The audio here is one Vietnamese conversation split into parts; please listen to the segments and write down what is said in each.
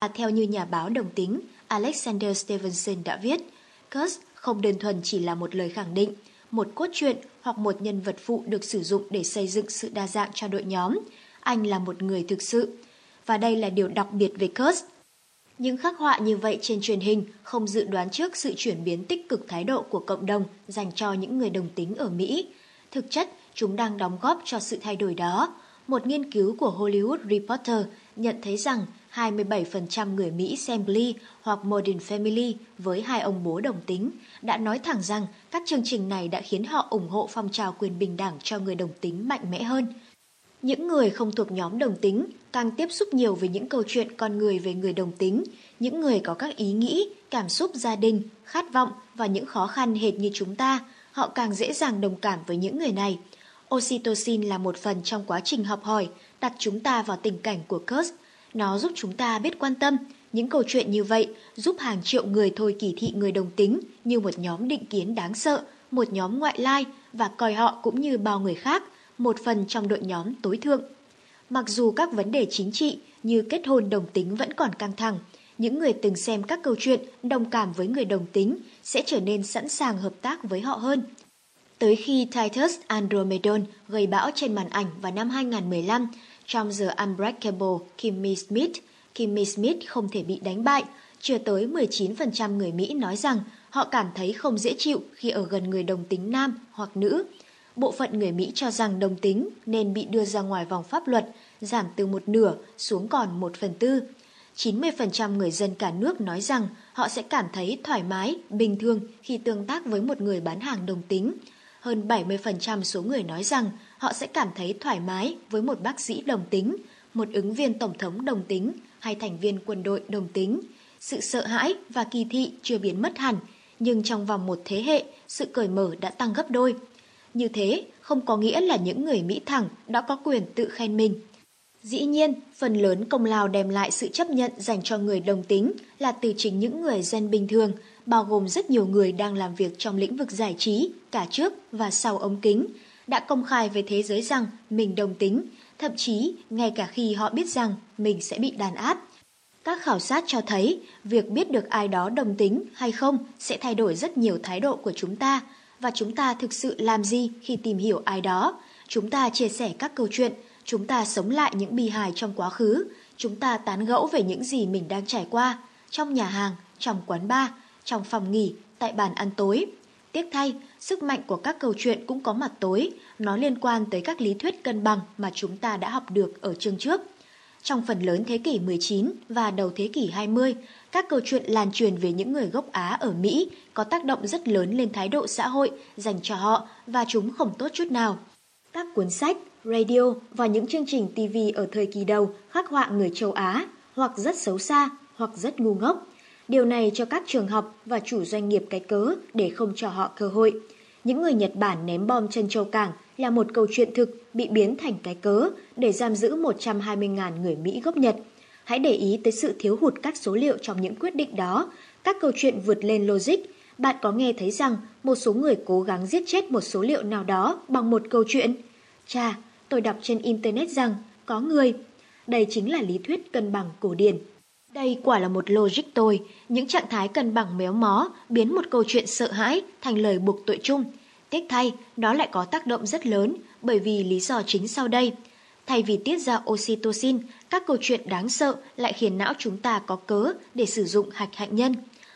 À, theo như nhà báo đồng tính Alexander Stevenson đã viết, Kurtz không đơn thuần chỉ là một lời khẳng định, một cốt truyện hoặc một nhân vật phụ được sử dụng để xây dựng sự đa dạng cho đội nhóm. Anh là một người thực sự. Và đây là điều đặc biệt về Kurtz. Những khắc họa như vậy trên truyền hình không dự đoán trước sự chuyển biến tích cực thái độ của cộng đồng dành cho những người đồng tính ở Mỹ. Thực chất, chúng đang đóng góp cho sự thay đổi đó. Một nghiên cứu của Hollywood Reporter nhận thấy rằng 27% người Mỹ xem Glee hoặc Modern Family với hai ông bố đồng tính đã nói thẳng rằng các chương trình này đã khiến họ ủng hộ phong trào quyền bình đẳng cho người đồng tính mạnh mẽ hơn. Những người không thuộc nhóm đồng tính càng tiếp xúc nhiều với những câu chuyện con người về người đồng tính, những người có các ý nghĩ, cảm xúc gia đình, khát vọng và những khó khăn hệt như chúng ta, họ càng dễ dàng đồng cảm với những người này. Oxytocin là một phần trong quá trình học hỏi, đặt chúng ta vào tình cảnh của Kurt. Nó giúp chúng ta biết quan tâm. Những câu chuyện như vậy giúp hàng triệu người thôi kỳ thị người đồng tính như một nhóm định kiến đáng sợ, một nhóm ngoại lai và coi họ cũng như bao người khác, một phần trong đội nhóm tối thượng. Mặc dù các vấn đề chính trị như kết hôn đồng tính vẫn còn căng thẳng, những người từng xem các câu chuyện đồng cảm với người đồng tính sẽ trở nên sẵn sàng hợp tác với họ hơn. Tới khi Titus Andromedon gây bão trên màn ảnh vào năm 2015, trong The Unbreakable Kimmy Smith, Kimmy Smith không thể bị đánh bại. Chưa tới 19% người Mỹ nói rằng họ cảm thấy không dễ chịu khi ở gần người đồng tính nam hoặc nữ. Bộ phận người Mỹ cho rằng đồng tính nên bị đưa ra ngoài vòng pháp luật, giảm từ một nửa xuống còn một phần tư. 90% người dân cả nước nói rằng họ sẽ cảm thấy thoải mái, bình thường khi tương tác với một người bán hàng đồng tính. Hơn 70% số người nói rằng họ sẽ cảm thấy thoải mái với một bác sĩ đồng tính, một ứng viên tổng thống đồng tính hay thành viên quân đội đồng tính. Sự sợ hãi và kỳ thị chưa biến mất hẳn, nhưng trong vòng một thế hệ, sự cởi mở đã tăng gấp đôi. Như thế, không có nghĩa là những người Mỹ thẳng đã có quyền tự khen mình. Dĩ nhiên, phần lớn công lao đem lại sự chấp nhận dành cho người đồng tính là từ chính những người dân bình thường, bao gồm rất nhiều người đang làm việc trong lĩnh vực giải trí, cả trước và sau ống kính, đã công khai với thế giới rằng mình đồng tính, thậm chí ngay cả khi họ biết rằng mình sẽ bị đàn áp. Các khảo sát cho thấy việc biết được ai đó đồng tính hay không sẽ thay đổi rất nhiều thái độ của chúng ta và chúng ta thực sự làm gì khi tìm hiểu ai đó. Chúng ta chia sẻ các câu chuyện, chúng ta sống lại những bi hài trong quá khứ, chúng ta tán gẫu về những gì mình đang trải qua, trong nhà hàng, trong quán bar, trong phòng nghỉ, tại bàn ăn tối. Tiếc thay, sức mạnh của các câu chuyện cũng có mặt tối, nó liên quan tới các lý thuyết cân bằng mà chúng ta đã học được ở chương trước. Trong phần lớn thế kỷ 19 và đầu thế kỷ 20, các câu chuyện lan truyền về những người gốc Á ở Mỹ có tác động rất lớn lên thái độ xã hội dành cho họ và chúng không tốt chút nào. Các cuốn sách, radio và những chương trình TV ở thời kỳ đầu khắc họa người châu Á hoặc rất xấu xa hoặc rất ngu ngốc. Điều này cho các trường học và chủ doanh nghiệp cái cớ để không cho họ cơ hội. Những người Nhật Bản ném bom chân châu cảng là một câu chuyện thực bị biến thành cái cớ để giam giữ 120.000 người Mỹ gốc Nhật. Hãy để ý tới sự thiếu hụt các số liệu trong những quyết định đó. Các câu chuyện vượt lên logic. Bạn có nghe thấy rằng một số người cố gắng giết chết một số liệu nào đó bằng một câu chuyện? Chà, tôi đọc trên Internet rằng có người. Đây chính là lý thuyết cân bằng cổ điển. Đây quả là một logic tôi, những trạng thái cân bằng méo mó biến một câu chuyện sợ hãi thành lời buộc tội chung. Tiếc thay, nó lại có tác động rất lớn bởi vì lý do chính sau đây. Thay vì tiết ra oxytocin, các câu chuyện đáng sợ lại khiến não chúng ta có cớ để sử dụng hạch hạnh nhân.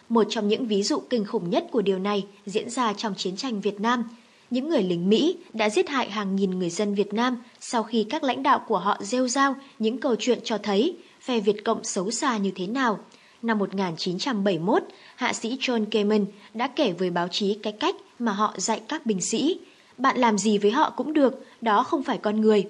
Một trong những ví dụ kinh khủng nhất của điều này diễn ra trong chiến tranh Việt Nam. Những người lính Mỹ đã giết hại hàng nghìn người dân Việt Nam sau khi các lãnh đạo của họ rêu rao những câu chuyện cho thấy phe Việt Cộng xấu xa như thế nào. Năm 1971, hạ sĩ John Kamen đã kể với báo chí cái cách mà họ dạy các binh sĩ. Bạn làm gì với họ cũng được, đó không phải con người.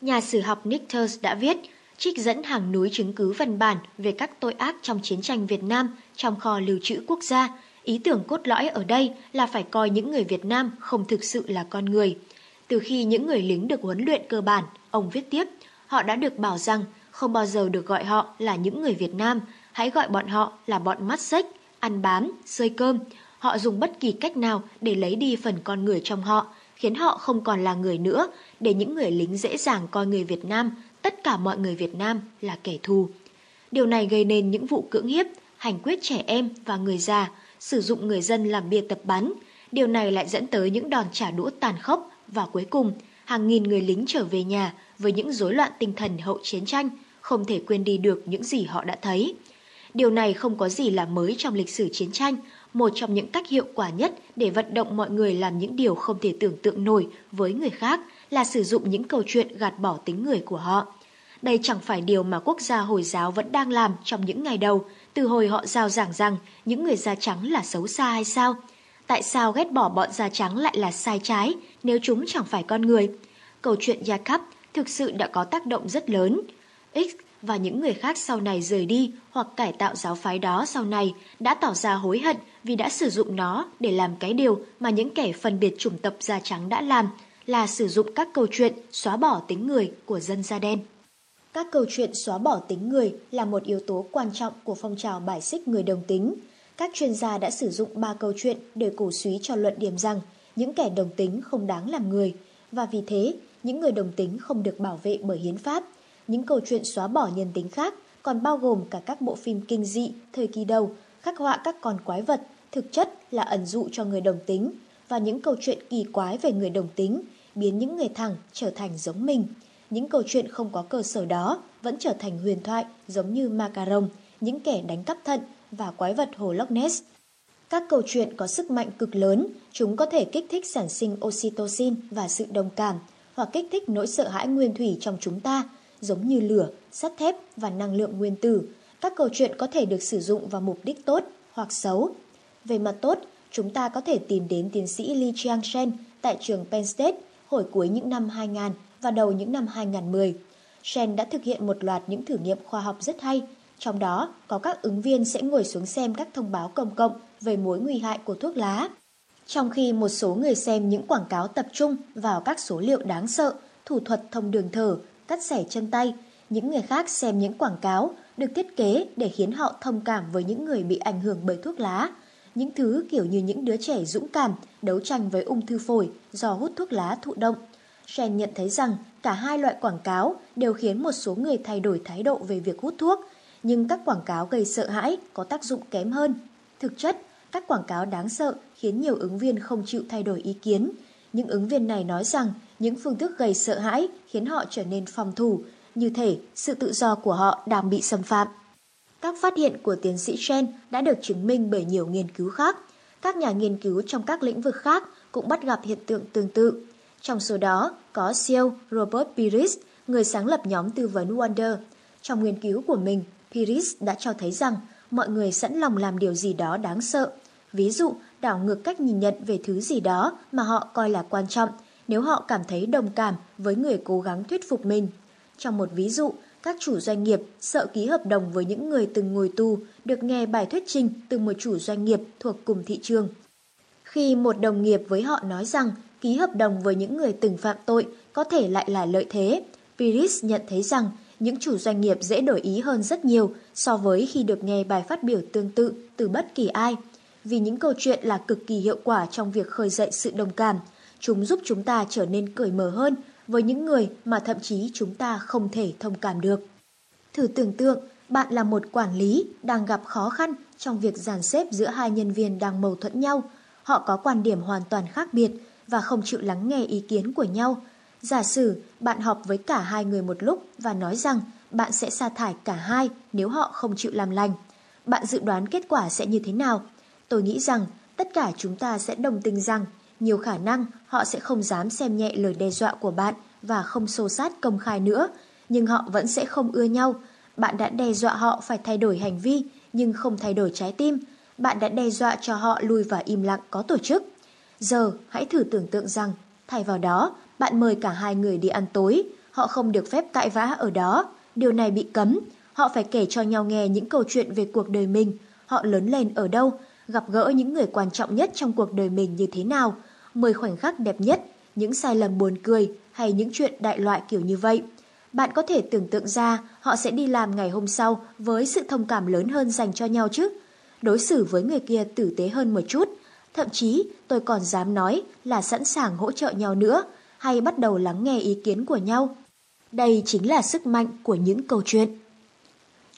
Nhà sử học Nick Thurs đã viết, trích dẫn hàng núi chứng cứ văn bản về các tội ác trong chiến tranh Việt Nam trong kho lưu trữ quốc gia. Ý tưởng cốt lõi ở đây là phải coi những người Việt Nam không thực sự là con người. Từ khi những người lính được huấn luyện cơ bản, ông viết tiếp, họ đã được bảo rằng không bao giờ được gọi họ là những người Việt Nam, hãy gọi bọn họ là bọn mắt xích, ăn bám, rơi cơm. Họ dùng bất kỳ cách nào để lấy đi phần con người trong họ, khiến họ không còn là người nữa, để những người lính dễ dàng coi người Việt Nam, tất cả mọi người Việt Nam là kẻ thù. Điều này gây nên những vụ cưỡng hiếp, hành quyết trẻ em và người già, sử dụng người dân làm bia tập bắn. Điều này lại dẫn tới những đòn trả đũa tàn khốc và cuối cùng, hàng nghìn người lính trở về nhà với những rối loạn tinh thần hậu chiến tranh, không thể quên đi được những gì họ đã thấy. Điều này không có gì là mới trong lịch sử chiến tranh, một trong những cách hiệu quả nhất để vận động mọi người làm những điều không thể tưởng tượng nổi với người khác là sử dụng những câu chuyện gạt bỏ tính người của họ. Đây chẳng phải điều mà quốc gia Hồi giáo vẫn đang làm trong những ngày đầu, từ hồi họ giao giảng rằng những người da trắng là xấu xa hay sao? Tại sao ghét bỏ bọn da trắng lại là sai trái nếu chúng chẳng phải con người? Câu chuyện Jacob thực sự đã có tác động rất lớn. X và những người khác sau này rời đi hoặc cải tạo giáo phái đó sau này đã tỏ ra hối hận vì đã sử dụng nó để làm cái điều mà những kẻ phân biệt chủng tập da trắng đã làm, là sử dụng các câu chuyện xóa bỏ tính người của dân da đen. Các câu chuyện xóa bỏ tính người là một yếu tố quan trọng của phong trào bài xích người đồng tính. Các chuyên gia đã sử dụng ba câu chuyện để cổ suý cho luận điểm rằng những kẻ đồng tính không đáng làm người, và vì thế những người đồng tính không được bảo vệ bởi hiến pháp. Những câu chuyện xóa bỏ nhân tính khác còn bao gồm cả các bộ phim kinh dị thời kỳ đầu, khắc họa các con quái vật, thực chất là ẩn dụ cho người đồng tính, và những câu chuyện kỳ quái về người đồng tính, biến những người thẳng trở thành giống mình. Những câu chuyện không có cơ sở đó vẫn trở thành huyền thoại giống như Macaron, những kẻ đánh cắp thận và quái vật hồ Loch Ness. Các câu chuyện có sức mạnh cực lớn, chúng có thể kích thích sản sinh oxytocin và sự đồng cảm, hoặc kích thích nỗi sợ hãi nguyên thủy trong chúng ta, giống như lửa, sắt thép và năng lượng nguyên tử. Các câu chuyện có thể được sử dụng vào mục đích tốt hoặc xấu. Về mặt tốt, chúng ta có thể tìm đến tiến sĩ Lee Chiang-shen tại trường Penn State hồi cuối những năm 2000 và đầu những năm 2010. Shen đã thực hiện một loạt những thử nghiệm khoa học rất hay, trong đó có các ứng viên sẽ ngồi xuống xem các thông báo công cộng về mối nguy hại của thuốc lá. Trong khi một số người xem những quảng cáo tập trung vào các số liệu đáng sợ, thủ thuật thông đường thở, cắt xẻ chân tay, những người khác xem những quảng cáo được thiết kế để khiến họ thông cảm với những người bị ảnh hưởng bởi thuốc lá. Những thứ kiểu như những đứa trẻ dũng cảm đấu tranh với ung thư phổi do hút thuốc lá thụ động. Shen nhận thấy rằng cả hai loại quảng cáo đều khiến một số người thay đổi thái độ về việc hút thuốc, nhưng các quảng cáo gây sợ hãi có tác dụng kém hơn. Thực chất, các quảng cáo đáng sợ khiến nhiều ứng viên không chịu thay đổi ý kiến. Những ứng viên này nói rằng những phương thức gây sợ hãi khiến họ trở nên phòng thủ, như thể sự tự do của họ đang bị xâm phạm. Các phát hiện của tiến sĩ Chen đã được chứng minh bởi nhiều nghiên cứu khác. Các nhà nghiên cứu trong các lĩnh vực khác cũng bắt gặp hiện tượng tương tự. Trong số đó có CEO Robert Piris, người sáng lập nhóm tư vấn Wonder. Trong nghiên cứu của mình, Piris đã cho thấy rằng mọi người sẵn lòng làm điều gì đó đáng sợ. Ví dụ, đảo ngược cách nhìn nhận về thứ gì đó mà họ coi là quan trọng nếu họ cảm thấy đồng cảm với người cố gắng thuyết phục mình. Trong một ví dụ, các chủ doanh nghiệp sợ ký hợp đồng với những người từng ngồi tù được nghe bài thuyết trình từ một chủ doanh nghiệp thuộc cùng thị trường. Khi một đồng nghiệp với họ nói rằng ký hợp đồng với những người từng phạm tội có thể lại là lợi thế, Piris nhận thấy rằng những chủ doanh nghiệp dễ đổi ý hơn rất nhiều so với khi được nghe bài phát biểu tương tự từ bất kỳ ai. Vì những câu chuyện là cực kỳ hiệu quả trong việc khơi dậy sự đồng cảm, chúng giúp chúng ta trở nên cởi mở hơn với những người mà thậm chí chúng ta không thể thông cảm được. Thử tưởng tượng, bạn là một quản lý đang gặp khó khăn trong việc dàn xếp giữa hai nhân viên đang mâu thuẫn nhau. Họ có quan điểm hoàn toàn khác biệt và không chịu lắng nghe ý kiến của nhau. Giả sử bạn họp với cả hai người một lúc và nói rằng bạn sẽ sa thải cả hai nếu họ không chịu làm lành. Bạn dự đoán kết quả sẽ như thế nào? Tôi nghĩ rằng tất cả chúng ta sẽ đồng tình rằng nhiều khả năng họ sẽ không dám xem nhẹ lời đe dọa của bạn và không xô sát công khai nữa, nhưng họ vẫn sẽ không ưa nhau. Bạn đã đe dọa họ phải thay đổi hành vi, nhưng không thay đổi trái tim. Bạn đã đe dọa cho họ lùi và im lặng có tổ chức. Giờ, hãy thử tưởng tượng rằng, thay vào đó, bạn mời cả hai người đi ăn tối. Họ không được phép cãi vã ở đó. Điều này bị cấm. Họ phải kể cho nhau nghe những câu chuyện về cuộc đời mình. Họ lớn lên ở đâu, gặp gỡ những người quan trọng nhất trong cuộc đời mình như thế nào, 10 khoảnh khắc đẹp nhất, những sai lầm buồn cười hay những chuyện đại loại kiểu như vậy. Bạn có thể tưởng tượng ra họ sẽ đi làm ngày hôm sau với sự thông cảm lớn hơn dành cho nhau chứ. Đối xử với người kia tử tế hơn một chút. Thậm chí tôi còn dám nói là sẵn sàng hỗ trợ nhau nữa hay bắt đầu lắng nghe ý kiến của nhau. Đây chính là sức mạnh của những câu chuyện.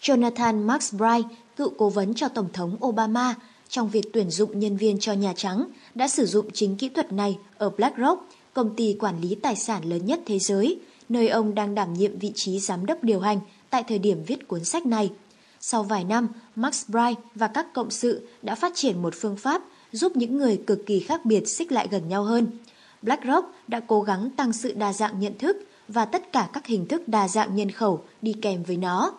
Jonathan Max Bright, cựu cố vấn cho Tổng thống Obama trong việc tuyển dụng nhân viên cho Nhà Trắng, đã sử dụng chính kỹ thuật này ở BlackRock, công ty quản lý tài sản lớn nhất thế giới, nơi ông đang đảm nhiệm vị trí giám đốc điều hành tại thời điểm viết cuốn sách này. Sau vài năm, Max Bright và các cộng sự đã phát triển một phương pháp giúp những người cực kỳ khác biệt xích lại gần nhau hơn. BlackRock đã cố gắng tăng sự đa dạng nhận thức và tất cả các hình thức đa dạng nhân khẩu đi kèm với nó.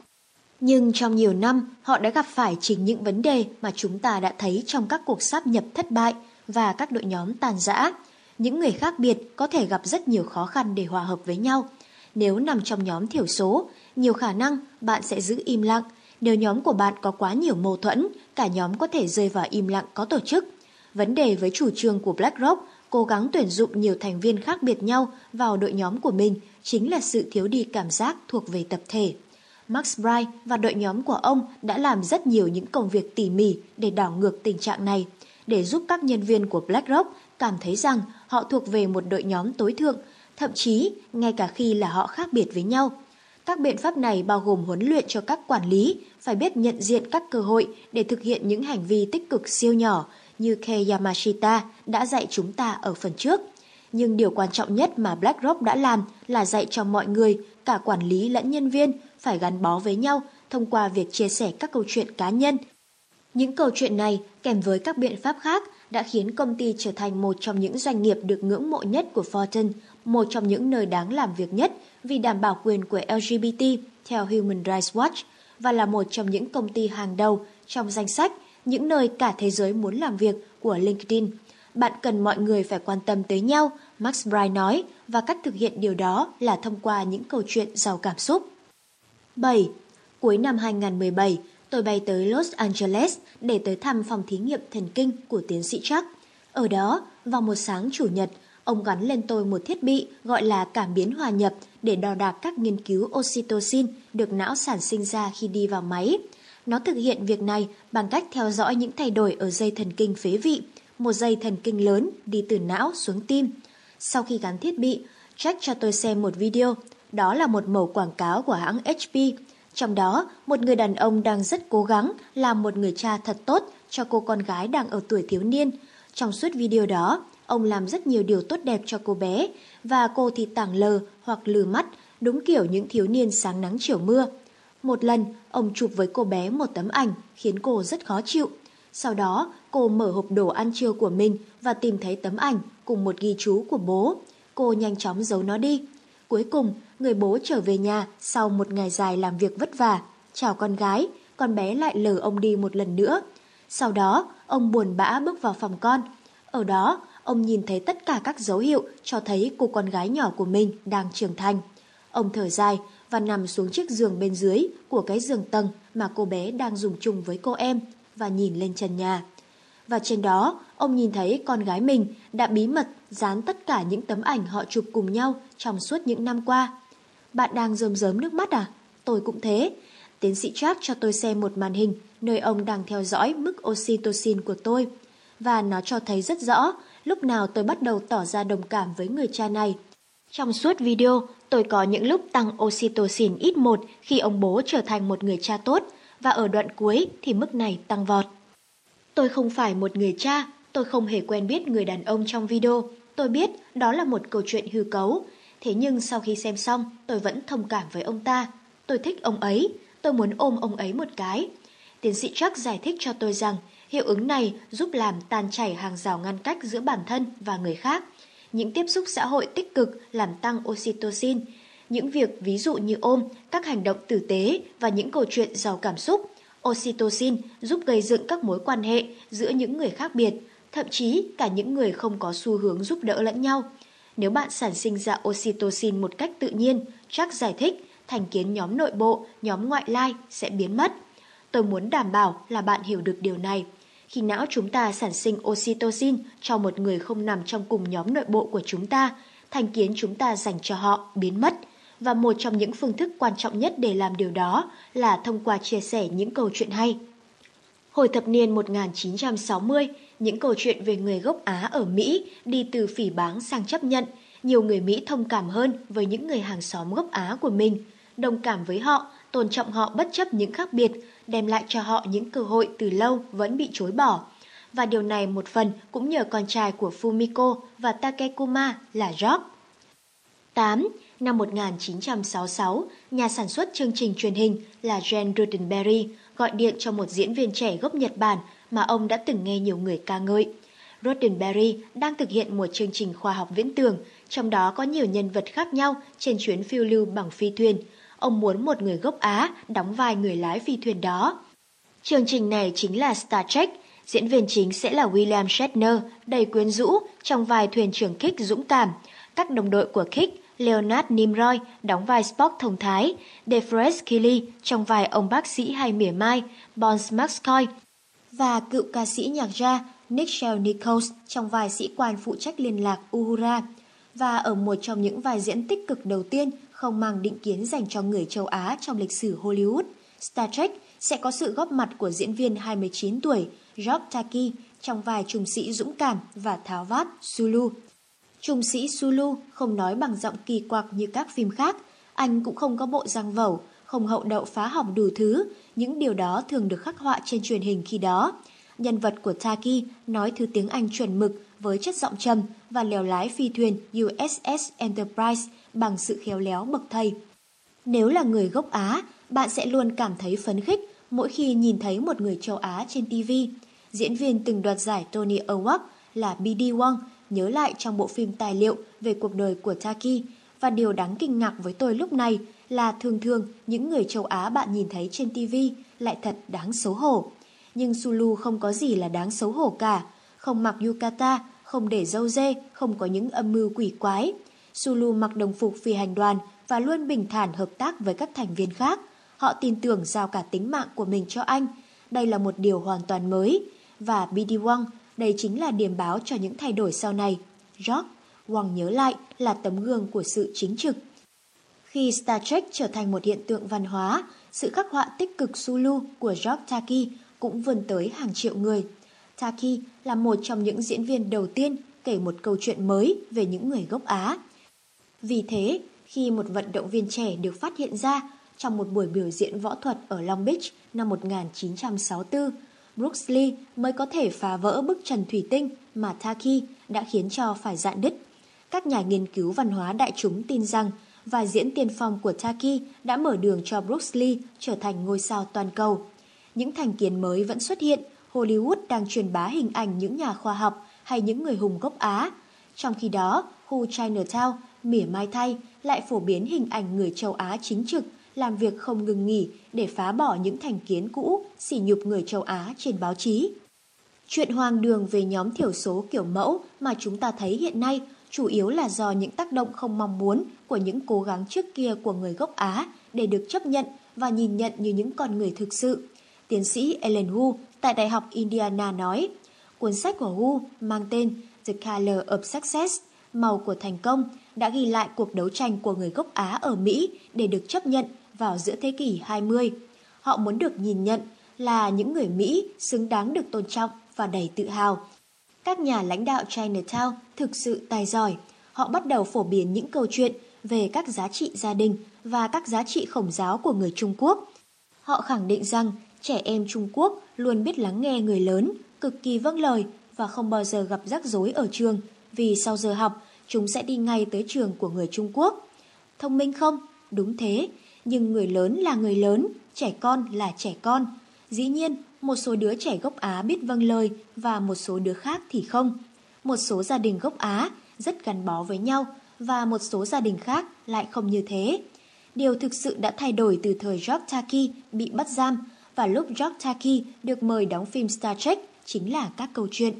Nhưng trong nhiều năm, họ đã gặp phải chính những vấn đề mà chúng ta đã thấy trong các cuộc sáp nhập thất bại và các đội nhóm tàn rã. Những người khác biệt có thể gặp rất nhiều khó khăn để hòa hợp với nhau. Nếu nằm trong nhóm thiểu số, nhiều khả năng bạn sẽ giữ im lặng. Nếu nhóm của bạn có quá nhiều mâu thuẫn, cả nhóm có thể rơi vào im lặng có tổ chức. Vấn đề với chủ trương của BlackRock cố gắng tuyển dụng nhiều thành viên khác biệt nhau vào đội nhóm của mình chính là sự thiếu đi cảm giác thuộc về tập thể. Max Bright và đội nhóm của ông đã làm rất nhiều những công việc tỉ mỉ để đảo ngược tình trạng này, để giúp các nhân viên của BlackRock cảm thấy rằng họ thuộc về một đội nhóm tối thượng, thậm chí ngay cả khi là họ khác biệt với nhau. Các biện pháp này bao gồm huấn luyện cho các quản lý phải biết nhận diện các cơ hội để thực hiện những hành vi tích cực siêu nhỏ như Kei Yamashita đã dạy chúng ta ở phần trước. Nhưng điều quan trọng nhất mà BlackRock đã làm là dạy cho mọi người, cả quản lý lẫn nhân viên, phải gắn bó với nhau thông qua việc chia sẻ các câu chuyện cá nhân. Những câu chuyện này kèm với các biện pháp khác đã khiến công ty trở thành một trong những doanh nghiệp được ngưỡng mộ nhất của Fortune, một trong những nơi đáng làm việc nhất vì đảm bảo quyền của LGBT theo Human Rights Watch và là một trong những công ty hàng đầu trong danh sách những nơi cả thế giới muốn làm việc của LinkedIn. Bạn cần mọi người phải quan tâm tới nhau, Max Bright nói, và cách thực hiện điều đó là thông qua những câu chuyện giàu cảm xúc. 7. Cuối năm 2017, tôi bay tới Los Angeles để tới thăm phòng thí nghiệm thần kinh của tiến sĩ Chuck. Ở đó, vào một sáng chủ nhật, ông gắn lên tôi một thiết bị gọi là cảm biến hòa nhập để đo đạc các nghiên cứu oxytocin được não sản sinh ra khi đi vào máy. Nó thực hiện việc này bằng cách theo dõi những thay đổi ở dây thần kinh phế vị, một dây thần kinh lớn đi từ não xuống tim. Sau khi gắn thiết bị, Jack cho tôi xem một video. Đó là một mẫu quảng cáo của hãng HP. Trong đó, một người đàn ông đang rất cố gắng làm một người cha thật tốt cho cô con gái đang ở tuổi thiếu niên. Trong suốt video đó, ông làm rất nhiều điều tốt đẹp cho cô bé và cô thì tảng lờ hoặc lừ mắt, đúng kiểu những thiếu niên sáng nắng chiều mưa. Một lần, ông chụp với cô bé một tấm ảnh khiến cô rất khó chịu. Sau đó, cô mở hộp đồ ăn trưa của mình và tìm thấy tấm ảnh cùng một ghi chú của bố. Cô nhanh chóng giấu nó đi. Cuối cùng, người bố trở về nhà sau một ngày dài làm việc vất vả. Chào con gái, con bé lại lờ ông đi một lần nữa. Sau đó, ông buồn bã bước vào phòng con. Ở đó, ông nhìn thấy tất cả các dấu hiệu cho thấy cô con gái nhỏ của mình đang trưởng thành. Ông thở dài và nằm xuống chiếc giường bên dưới của cái giường tầng mà cô bé đang dùng chung với cô em và nhìn lên trần nhà. Và trên đó, ông nhìn thấy con gái mình đã bí mật dán tất cả những tấm ảnh họ chụp cùng nhau trong suốt những năm qua. Bạn đang rơm rớm nước mắt à? Tôi cũng thế. Tiến sĩ Jack cho tôi xem một màn hình nơi ông đang theo dõi mức oxytocin của tôi. Và nó cho thấy rất rõ lúc nào tôi bắt đầu tỏ ra đồng cảm với người cha này. Trong suốt video, tôi có những lúc tăng oxytocin ít một khi ông bố trở thành một người cha tốt, và ở đoạn cuối thì mức này tăng vọt. Tôi không phải một người cha, tôi không hề quen biết người đàn ông trong video. Tôi biết đó là một câu chuyện hư cấu. Thế nhưng sau khi xem xong, tôi vẫn thông cảm với ông ta. Tôi thích ông ấy, tôi muốn ôm ông ấy một cái. Tiến sĩ Chuck giải thích cho tôi rằng hiệu ứng này giúp làm tan chảy hàng rào ngăn cách giữa bản thân và người khác. Những tiếp xúc xã hội tích cực làm tăng oxytocin. Những việc ví dụ như ôm, các hành động tử tế và những câu chuyện giàu cảm xúc. Oxytocin giúp gây dựng các mối quan hệ giữa những người khác biệt, thậm chí cả những người không có xu hướng giúp đỡ lẫn nhau. Nếu bạn sản sinh ra oxytocin một cách tự nhiên, chắc giải thích, thành kiến nhóm nội bộ, nhóm ngoại lai sẽ biến mất. Tôi muốn đảm bảo là bạn hiểu được điều này. Khi não chúng ta sản sinh oxytocin cho một người không nằm trong cùng nhóm nội bộ của chúng ta, thành kiến chúng ta dành cho họ biến mất. Và một trong những phương thức quan trọng nhất để làm điều đó là thông qua chia sẻ những câu chuyện hay. Hồi thập niên 1960, những câu chuyện về người gốc Á ở Mỹ đi từ phỉ báng sang chấp nhận, nhiều người Mỹ thông cảm hơn với những người hàng xóm gốc Á của mình. Đồng cảm với họ tôn trọng họ bất chấp những khác biệt, đem lại cho họ những cơ hội từ lâu vẫn bị chối bỏ. Và điều này một phần cũng nhờ con trai của Fumiko và Takekuma là Rock. 8. Năm 1966, nhà sản xuất chương trình truyền hình là Jen Roddenberry gọi điện cho một diễn viên trẻ gốc Nhật Bản mà ông đã từng nghe nhiều người ca ngợi. Roddenberry đang thực hiện một chương trình khoa học viễn tưởng, trong đó có nhiều nhân vật khác nhau trên chuyến phiêu lưu bằng phi thuyền. Ông muốn một người gốc Á đóng vai người lái phi thuyền đó. Chương trình này chính là Star Trek. Diễn viên chính sẽ là William Shatner, đầy quyến rũ, trong vai thuyền trưởng Kick dũng cảm. Các đồng đội của Kick Leonard Nimoy đóng vai Spock thông thái, DeForest Kelly trong vai ông bác sĩ hay mỉa mai, Bones McCoy và cựu ca sĩ nhạc ra Nichelle Nichols trong vai sĩ quan phụ trách liên lạc Uhura và ở một trong những vai diễn tích cực đầu tiên không mang định kiến dành cho người châu Á trong lịch sử Hollywood, Star Trek sẽ có sự góp mặt của diễn viên 29 tuổi Rob Taki trong vai trung sĩ dũng cảm và tháo vát Sulu. Trung sĩ Sulu không nói bằng giọng kỳ quặc như các phim khác, anh cũng không có bộ răng vẩu, không hậu đậu phá hỏng đủ thứ, những điều đó thường được khắc họa trên truyền hình khi đó. Nhân vật của Taki nói thứ tiếng Anh chuẩn mực với chất giọng trầm và lèo lái phi thuyền USS Enterprise bằng sự khéo léo bậc thầy. Nếu là người gốc Á, bạn sẽ luôn cảm thấy phấn khích mỗi khi nhìn thấy một người châu Á trên TV. Diễn viên từng đoạt giải Tony Award là B.D. Wong nhớ lại trong bộ phim tài liệu về cuộc đời của Taki và điều đáng kinh ngạc với tôi lúc này là thường thường những người châu Á bạn nhìn thấy trên TV lại thật đáng xấu hổ. Nhưng Sulu không có gì là đáng xấu hổ cả, không mặc yukata, không để dâu dê, không có những âm mưu quỷ quái. Sulu mặc đồng phục phi hành đoàn và luôn bình thản hợp tác với các thành viên khác. Họ tin tưởng giao cả tính mạng của mình cho anh. Đây là một điều hoàn toàn mới. Và BD Wong, đây chính là điểm báo cho những thay đổi sau này. Rock, Wong nhớ lại là tấm gương của sự chính trực. Khi Star Trek trở thành một hiện tượng văn hóa, sự khắc họa tích cực Sulu của Jock Taki cũng vươn tới hàng triệu người. Taki là một trong những diễn viên đầu tiên kể một câu chuyện mới về những người gốc Á. Vì thế, khi một vận động viên trẻ được phát hiện ra trong một buổi biểu diễn võ thuật ở Long Beach năm 1964, Bruce Lee mới có thể phá vỡ bức trần thủy tinh mà Taki đã khiến cho phải dạn đứt. Các nhà nghiên cứu văn hóa đại chúng tin rằng vài diễn tiên phong của Taki đã mở đường cho Bruce Lee trở thành ngôi sao toàn cầu. Những thành kiến mới vẫn xuất hiện, Hollywood đang truyền bá hình ảnh những nhà khoa học hay những người hùng gốc Á. Trong khi đó, khu Chinatown, mỉa mai thay, lại phổ biến hình ảnh người châu Á chính trực, làm việc không ngừng nghỉ để phá bỏ những thành kiến cũ, sỉ nhục người châu Á trên báo chí. Chuyện hoang đường về nhóm thiểu số kiểu mẫu mà chúng ta thấy hiện nay chủ yếu là do những tác động không mong muốn của những cố gắng trước kia của người gốc Á để được chấp nhận và nhìn nhận như những con người thực sự. Tiến sĩ Ellen Wu tại Đại học Indiana nói, cuốn sách của Wu mang tên The Color of Success, Màu của Thành Công, đã ghi lại cuộc đấu tranh của người gốc Á ở Mỹ để được chấp nhận vào giữa thế kỷ 20. Họ muốn được nhìn nhận là những người Mỹ xứng đáng được tôn trọng và đầy tự hào. Các nhà lãnh đạo Chinatown thực sự tài giỏi. Họ bắt đầu phổ biến những câu chuyện về các giá trị gia đình và các giá trị khổng giáo của người Trung Quốc. Họ khẳng định rằng trẻ em Trung Quốc luôn biết lắng nghe người lớn, cực kỳ vâng lời và không bao giờ gặp rắc rối ở trường vì sau giờ học chúng sẽ đi ngay tới trường của người Trung Quốc. Thông minh không? Đúng thế, nhưng người lớn là người lớn, trẻ con là trẻ con. Dĩ nhiên, một số đứa trẻ gốc Á biết vâng lời và một số đứa khác thì không. Một số gia đình gốc Á rất gắn bó với nhau và một số gia đình khác lại không như thế. Điều thực sự đã thay đổi từ thời George Taki bị bắt giam và lúc George Taki được mời đóng phim Star Trek chính là các câu chuyện.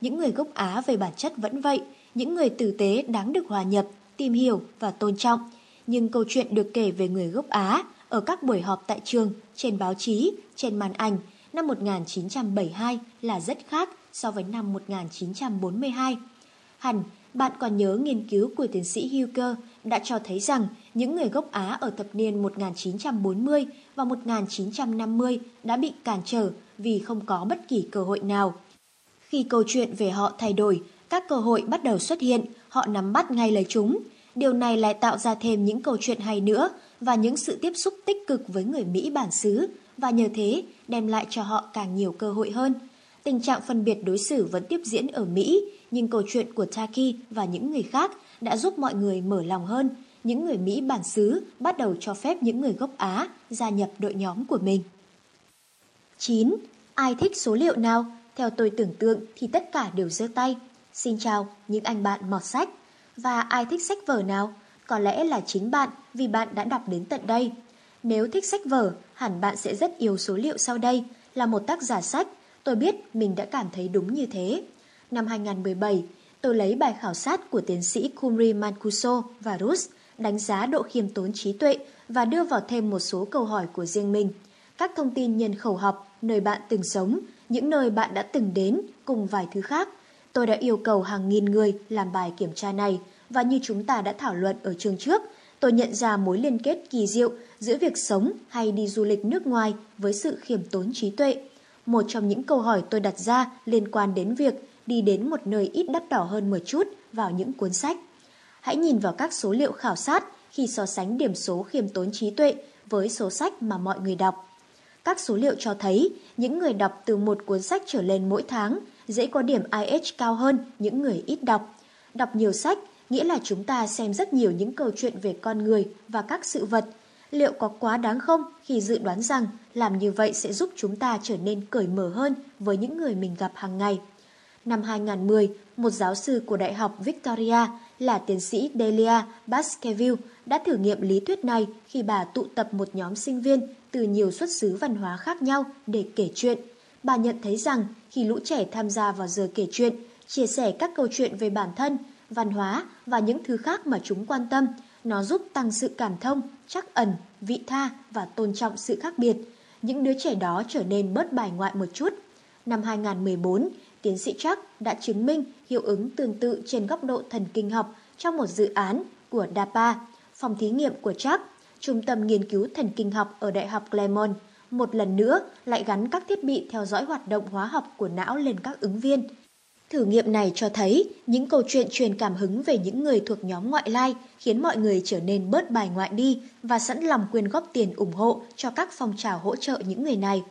Những người gốc Á về bản chất vẫn vậy, những người tử tế đáng được hòa nhập, tìm hiểu và tôn trọng. Nhưng câu chuyện được kể về người gốc Á ở các buổi họp tại trường, trên báo chí, trên màn ảnh năm 1972 là rất khác so với năm 1942. Hẳn, bạn còn nhớ nghiên cứu của tiến sĩ Huger đã cho thấy rằng những người gốc Á ở thập niên 1940 và 1950 đã bị cản trở vì không có bất kỳ cơ hội nào. Khi câu chuyện về họ thay đổi, các cơ hội bắt đầu xuất hiện, họ nắm bắt ngay lấy chúng. Điều này lại tạo ra thêm những câu chuyện hay nữa và những sự tiếp xúc tích cực với người Mỹ bản xứ và nhờ thế đem lại cho họ càng nhiều cơ hội hơn. Tình trạng phân biệt đối xử vẫn tiếp diễn ở Mỹ, nhưng câu chuyện của Taki và những người khác đã giúp mọi người mở lòng hơn. Những người Mỹ bản xứ bắt đầu cho phép những người gốc Á gia nhập đội nhóm của mình. 9. Ai thích số liệu nào? Theo tôi tưởng tượng thì tất cả đều giơ tay. Xin chào, những anh bạn mọt sách. Và ai thích sách vở nào? Có lẽ là chính bạn vì bạn đã đọc đến tận đây. Nếu thích sách vở, hẳn bạn sẽ rất yêu số liệu sau đây. Là một tác giả sách, tôi biết mình đã cảm thấy đúng như thế. Năm 2017, tôi lấy bài khảo sát của tiến sĩ Kumri Mancuso và Rus đánh giá độ khiêm tốn trí tuệ và đưa vào thêm một số câu hỏi của riêng mình. Các thông tin nhân khẩu học, nơi bạn từng sống, những nơi bạn đã từng đến cùng vài thứ khác. Tôi đã yêu cầu hàng nghìn người làm bài kiểm tra này và như chúng ta đã thảo luận ở chương trước, tôi nhận ra mối liên kết kỳ diệu giữa việc sống hay đi du lịch nước ngoài với sự khiêm tốn trí tuệ. Một trong những câu hỏi tôi đặt ra liên quan đến việc đi đến một nơi ít đắt đỏ hơn một chút vào những cuốn sách. Hãy nhìn vào các số liệu khảo sát khi so sánh điểm số khiêm tốn trí tuệ với số sách mà mọi người đọc. Các số liệu cho thấy những người đọc từ một cuốn sách trở lên mỗi tháng dễ có điểm IH cao hơn những người ít đọc. Đọc nhiều sách nghĩa là chúng ta xem rất nhiều những câu chuyện về con người và các sự vật. Liệu có quá đáng không khi dự đoán rằng làm như vậy sẽ giúp chúng ta trở nên cởi mở hơn với những người mình gặp hàng ngày? Năm 2010, một giáo sư của Đại học Victoria là tiến sĩ Delia Baskerville đã thử nghiệm lý thuyết này khi bà tụ tập một nhóm sinh viên từ nhiều xuất xứ văn hóa khác nhau để kể chuyện. Bà nhận thấy rằng khi lũ trẻ tham gia vào giờ kể chuyện, chia sẻ các câu chuyện về bản thân, văn hóa và những thứ khác mà chúng quan tâm, nó giúp tăng sự cảm thông, chắc ẩn, vị tha và tôn trọng sự khác biệt. Những đứa trẻ đó trở nên bớt bài ngoại một chút. Năm 2014, tiến sĩ Chuck đã chứng minh hiệu ứng tương tự trên góc độ thần kinh học trong một dự án của DAPA, phòng thí nghiệm của Chuck, Trung tâm Nghiên cứu Thần kinh học ở Đại học Claremont, một lần nữa lại gắn các thiết bị theo dõi hoạt động hóa học của não lên các ứng viên. Thử nghiệm này cho thấy những câu chuyện truyền cảm hứng về những người thuộc nhóm ngoại lai khiến mọi người trở nên bớt bài ngoại đi và sẵn lòng quyên góp tiền ủng hộ cho các phong trào hỗ trợ những người này.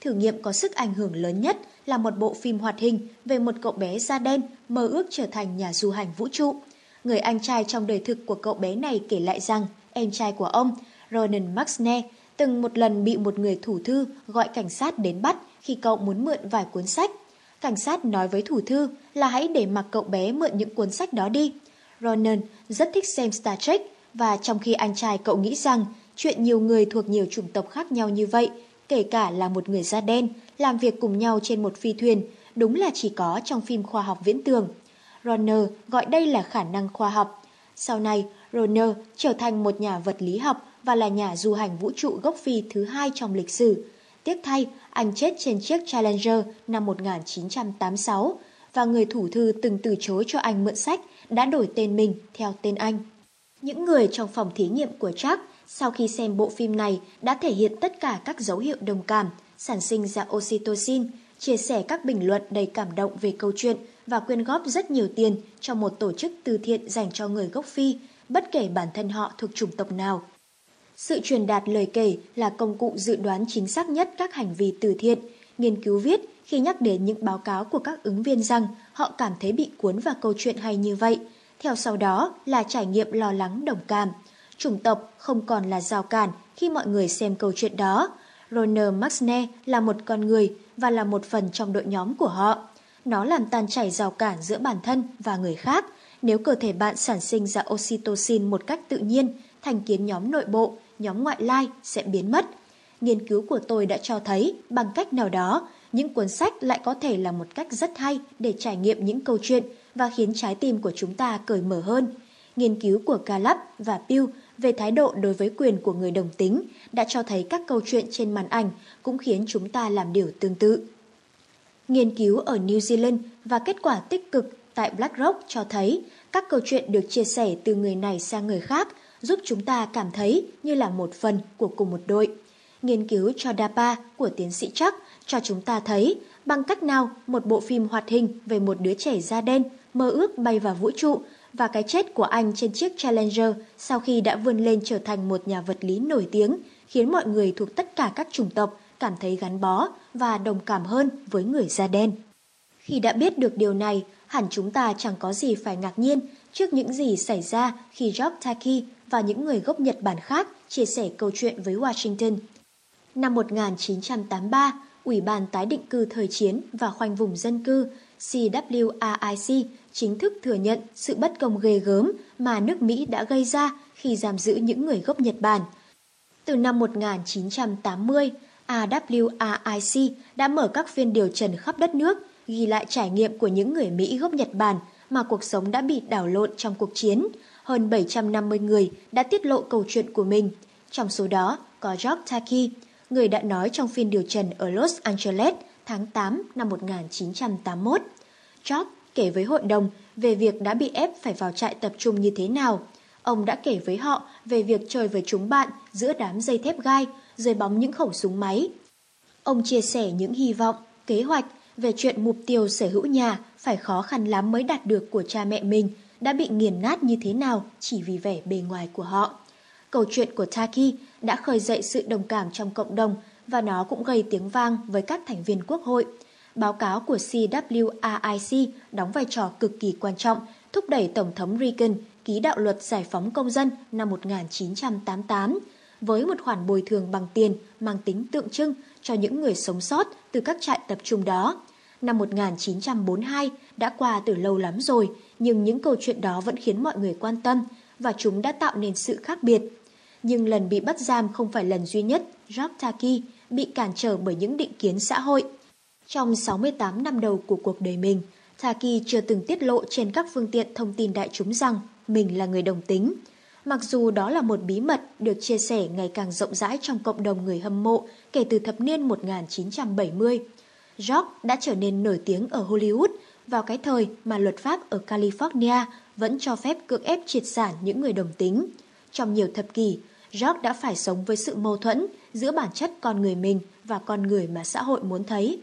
Thử nghiệm có sức ảnh hưởng lớn nhất là một bộ phim hoạt hình về một cậu bé da đen mơ ước trở thành nhà du hành vũ trụ. Người anh trai trong đời thực của cậu bé này kể lại rằng em trai của ông, Ronan Maxne, từng một lần bị một người thủ thư gọi cảnh sát đến bắt khi cậu muốn mượn vài cuốn sách. Cảnh sát nói với thủ thư là hãy để mặc cậu bé mượn những cuốn sách đó đi. Ronan rất thích xem Star Trek và trong khi anh trai cậu nghĩ rằng chuyện nhiều người thuộc nhiều chủng tộc khác nhau như vậy, kể cả là một người da đen, làm việc cùng nhau trên một phi thuyền, đúng là chỉ có trong phim khoa học viễn tường. Ronner gọi đây là khả năng khoa học. Sau này, Ronner trở thành một nhà vật lý học và là nhà du hành vũ trụ gốc Phi thứ hai trong lịch sử. Tiếc thay, anh chết trên chiếc Challenger năm 1986 và người thủ thư từng từ chối cho anh mượn sách đã đổi tên mình theo tên anh. Những người trong phòng thí nghiệm của Jack sau khi xem bộ phim này đã thể hiện tất cả các dấu hiệu đồng cảm, sản sinh ra oxytocin, chia sẻ các bình luận đầy cảm động về câu chuyện và quyên góp rất nhiều tiền cho một tổ chức từ thiện dành cho người gốc Phi, bất kể bản thân họ thuộc chủng tộc nào. Sự truyền đạt lời kể là công cụ dự đoán chính xác nhất các hành vi từ thiện. Nghiên cứu viết khi nhắc đến những báo cáo của các ứng viên rằng họ cảm thấy bị cuốn vào câu chuyện hay như vậy. Theo sau đó là trải nghiệm lo lắng đồng cảm. Chủng tộc không còn là rào cản khi mọi người xem câu chuyện đó. Ronald Maxne là một con người và là một phần trong đội nhóm của họ. Nó làm tan chảy rào cản giữa bản thân và người khác. Nếu cơ thể bạn sản sinh ra oxytocin một cách tự nhiên, thành kiến nhóm nội bộ, nhóm ngoại lai sẽ biến mất. Nghiên cứu của tôi đã cho thấy bằng cách nào đó, những cuốn sách lại có thể là một cách rất hay để trải nghiệm những câu chuyện và khiến trái tim của chúng ta cởi mở hơn. Nghiên cứu của Gallup và Pew về thái độ đối với quyền của người đồng tính đã cho thấy các câu chuyện trên màn ảnh cũng khiến chúng ta làm điều tương tự. Nghiên cứu ở New Zealand và kết quả tích cực tại BlackRock cho thấy các câu chuyện được chia sẻ từ người này sang người khác giúp chúng ta cảm thấy như là một phần của cùng một đội. Nghiên cứu cho DAPA của tiến sĩ Chuck cho chúng ta thấy bằng cách nào một bộ phim hoạt hình về một đứa trẻ da đen mơ ước bay vào vũ trụ và cái chết của anh trên chiếc Challenger sau khi đã vươn lên trở thành một nhà vật lý nổi tiếng, khiến mọi người thuộc tất cả các chủng tộc cảm thấy gắn bó và đồng cảm hơn với người da đen. Khi đã biết được điều này, hẳn chúng ta chẳng có gì phải ngạc nhiên trước những gì xảy ra khi Job Taki và những người gốc Nhật Bản khác chia sẻ câu chuyện với Washington. Năm 1983, Ủy ban tái định cư thời chiến và khoanh vùng dân cư CWRIC chính thức thừa nhận sự bất công ghê gớm mà nước Mỹ đã gây ra khi giam giữ những người gốc Nhật Bản. Từ năm 1980, AWRIC đã mở các phiên điều trần khắp đất nước, ghi lại trải nghiệm của những người Mỹ gốc Nhật Bản mà cuộc sống đã bị đảo lộn trong cuộc chiến. Hơn 750 người đã tiết lộ câu chuyện của mình. Trong số đó có Jock Taki, người đã nói trong phiên điều trần ở Los Angeles tháng 8 năm 1981. Jock kể với hội đồng về việc đã bị ép phải vào trại tập trung như thế nào. Ông đã kể với họ về việc chơi với chúng bạn giữa đám dây thép gai, dưới bóng những khẩu súng máy. Ông chia sẻ những hy vọng, kế hoạch về chuyện mục tiêu sở hữu nhà phải khó khăn lắm mới đạt được của cha mẹ mình đã bị nghiền nát như thế nào chỉ vì vẻ bề ngoài của họ. Câu chuyện của Taki đã khơi dậy sự đồng cảm trong cộng đồng và nó cũng gây tiếng vang với các thành viên quốc hội. Báo cáo của CWRIC đóng vai trò cực kỳ quan trọng, thúc đẩy Tổng thống Reagan ký đạo luật giải phóng công dân năm 1988 với một khoản bồi thường bằng tiền mang tính tượng trưng cho những người sống sót từ các trại tập trung đó. Năm 1942 đã qua từ lâu lắm rồi, nhưng những câu chuyện đó vẫn khiến mọi người quan tâm và chúng đã tạo nên sự khác biệt. Nhưng lần bị bắt giam không phải lần duy nhất George Taki bị cản trở bởi những định kiến xã hội. Trong 68 năm đầu của cuộc đời mình, Taki chưa từng tiết lộ trên các phương tiện thông tin đại chúng rằng mình là người đồng tính. Mặc dù đó là một bí mật được chia sẻ ngày càng rộng rãi trong cộng đồng người hâm mộ kể từ thập niên 1970. George đã trở nên nổi tiếng ở Hollywood vào cái thời mà luật pháp ở California vẫn cho phép cưỡng ép triệt sản những người đồng tính. Trong nhiều thập kỷ, George đã phải sống với sự mâu thuẫn giữa bản chất con người mình và con người mà xã hội muốn thấy.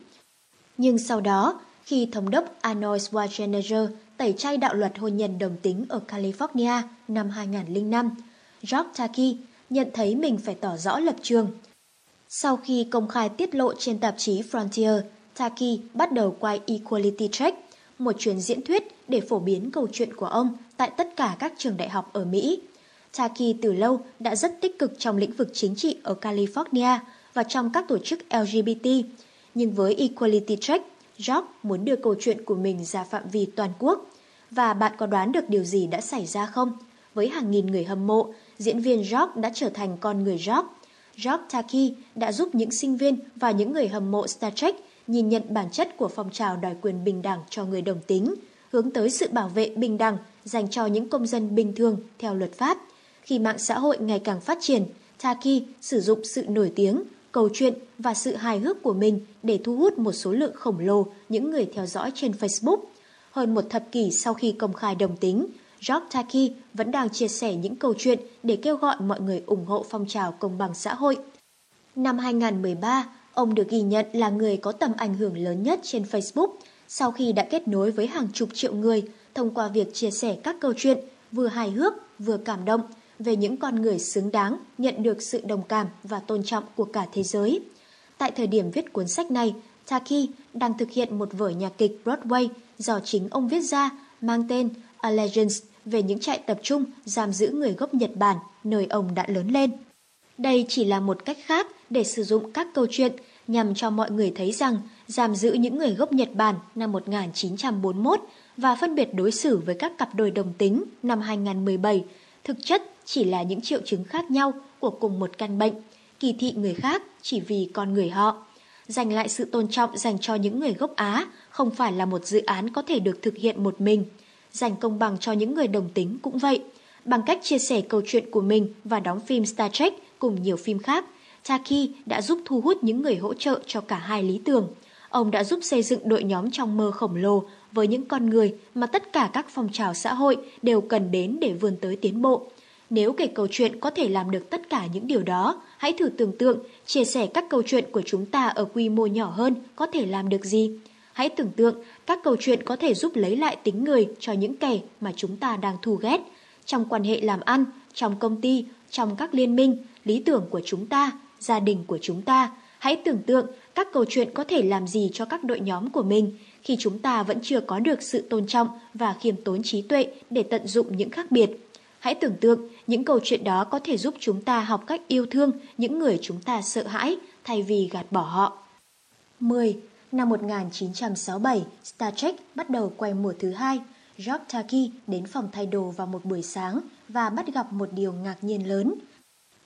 Nhưng sau đó, khi thống đốc Arnold Schwarzenegger tẩy chay đạo luật hôn nhân đồng tính ở California năm 2005, George Taki nhận thấy mình phải tỏ rõ lập trường. Sau khi công khai tiết lộ trên tạp chí Frontier, Taki bắt đầu quay Equality Check, một chuyến diễn thuyết để phổ biến câu chuyện của ông tại tất cả các trường đại học ở Mỹ. Taki từ lâu đã rất tích cực trong lĩnh vực chính trị ở California và trong các tổ chức LGBT, nhưng với Equality Check, George muốn đưa câu chuyện của mình ra phạm vi toàn quốc. Và bạn có đoán được điều gì đã xảy ra không? Với hàng nghìn người hâm mộ, diễn viên George đã trở thành con người George. George Taki đã giúp những sinh viên và những người hâm mộ Star Trek nhìn nhận bản chất của phong trào đòi quyền bình đẳng cho người đồng tính, hướng tới sự bảo vệ bình đẳng dành cho những công dân bình thường theo luật pháp. Khi mạng xã hội ngày càng phát triển, Taki sử dụng sự nổi tiếng, câu chuyện và sự hài hước của mình để thu hút một số lượng khổng lồ những người theo dõi trên Facebook. Hơn một thập kỷ sau khi công khai đồng tính, George Taki vẫn đang chia sẻ những câu chuyện để kêu gọi mọi người ủng hộ phong trào công bằng xã hội. Năm 2013, ông được ghi nhận là người có tầm ảnh hưởng lớn nhất trên Facebook sau khi đã kết nối với hàng chục triệu người thông qua việc chia sẻ các câu chuyện vừa hài hước vừa cảm động về những con người xứng đáng nhận được sự đồng cảm và tôn trọng của cả thế giới. Tại thời điểm viết cuốn sách này, Taki đang thực hiện một vở nhạc kịch Broadway do chính ông viết ra mang tên Allegiance về những trại tập trung giam giữ người gốc Nhật Bản nơi ông đã lớn lên. Đây chỉ là một cách khác để sử dụng các câu chuyện nhằm cho mọi người thấy rằng giam giữ những người gốc Nhật Bản năm 1941 và phân biệt đối xử với các cặp đôi đồng tính năm 2017 thực chất chỉ là những triệu chứng khác nhau của cùng một căn bệnh, kỳ thị người khác chỉ vì con người họ. Dành lại sự tôn trọng dành cho những người gốc Á không phải là một dự án có thể được thực hiện một mình. Dành công bằng cho những người đồng tính cũng vậy. Bằng cách chia sẻ câu chuyện của mình và đóng phim Star Trek cùng nhiều phim khác, Taki đã giúp thu hút những người hỗ trợ cho cả hai lý tưởng. Ông đã giúp xây dựng đội nhóm trong mơ khổng lồ với những con người mà tất cả các phong trào xã hội đều cần đến để vươn tới tiến bộ. Nếu kể câu chuyện có thể làm được tất cả những điều đó, hãy thử tưởng tượng chia sẻ các câu chuyện của chúng ta ở quy mô nhỏ hơn có thể làm được gì. Hãy tưởng tượng các câu chuyện có thể giúp lấy lại tính người cho những kẻ mà chúng ta đang thù ghét. Trong quan hệ làm ăn, trong công ty, trong các liên minh, lý tưởng của chúng ta, gia đình của chúng ta. Hãy tưởng tượng các câu chuyện có thể làm gì cho các đội nhóm của mình khi chúng ta vẫn chưa có được sự tôn trọng và khiêm tốn trí tuệ để tận dụng những khác biệt. Hãy tưởng tượng những câu chuyện đó có thể giúp chúng ta học cách yêu thương những người chúng ta sợ hãi thay vì gạt bỏ họ. 10. Năm 1967, Star Trek bắt đầu quay mùa thứ hai. George Takei đến phòng thay đồ vào một buổi sáng và bắt gặp một điều ngạc nhiên lớn.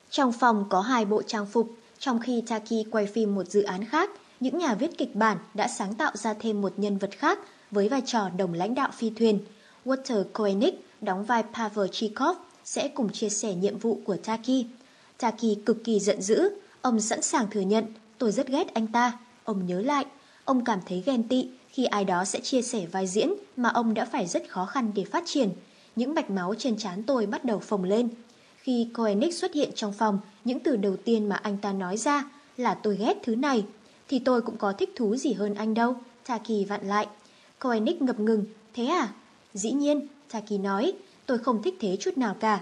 Trong phòng có hai bộ trang phục, trong khi Taki quay phim một dự án khác, những nhà viết kịch bản đã sáng tạo ra thêm một nhân vật khác với vai trò đồng lãnh đạo phi thuyền. Walter Koenig đóng vai Pavel Chikov sẽ cùng chia sẻ nhiệm vụ của Taki. Taki cực kỳ giận dữ, ông sẵn sàng thừa nhận, tôi rất ghét anh ta. Ông nhớ lại, ông cảm thấy ghen tị khi ai đó sẽ chia sẻ vai diễn mà ông đã phải rất khó khăn để phát triển. Những mạch máu trên trán tôi bắt đầu phồng lên. Khi Koenig xuất hiện trong phòng, những từ đầu tiên mà anh ta nói ra là tôi ghét thứ này, thì tôi cũng có thích thú gì hơn anh đâu. Taki vặn lại. Koenig ngập ngừng, thế à? Dĩ nhiên, Taki nói, tôi không thích thế chút nào cả.